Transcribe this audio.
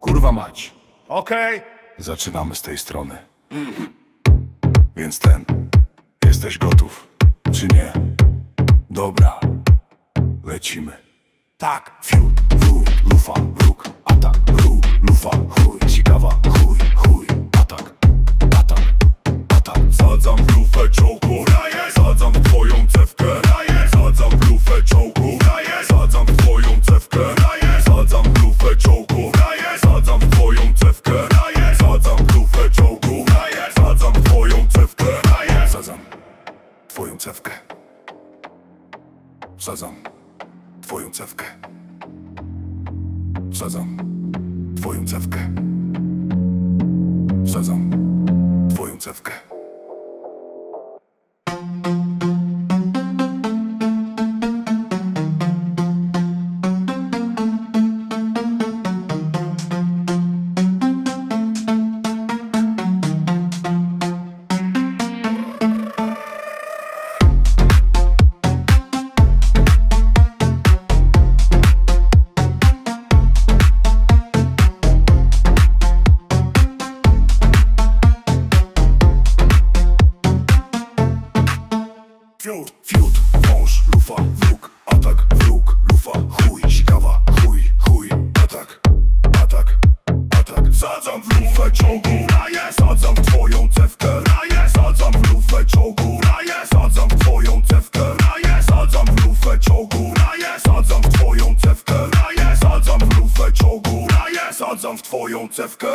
Kurwa mać. Okej. Zaczynamy z tej strony Więc ten Jesteś gotów Czy nie? Dobra Lecimy Tak. Fiu, wu, lufa, wróg, atak, sadzam twoją cewkę. Wsadzam twoją cewkę. Wsadzam twoją cewkę. Fiut, wąż, lufa, wróg, atak, wróg, lufa, chuj, sikawa, chuj, chuj, atak, atak, atak. Sadzam w lufę czołgu, sadzam w twoją cewkę, sadzam w lufę czołgu, sadzam w twoją cewkę, sadzam w lufę czołgu, sadzam w twoją cewkę, sadzam w lufę czołgu, sadzam w twoją cewkę,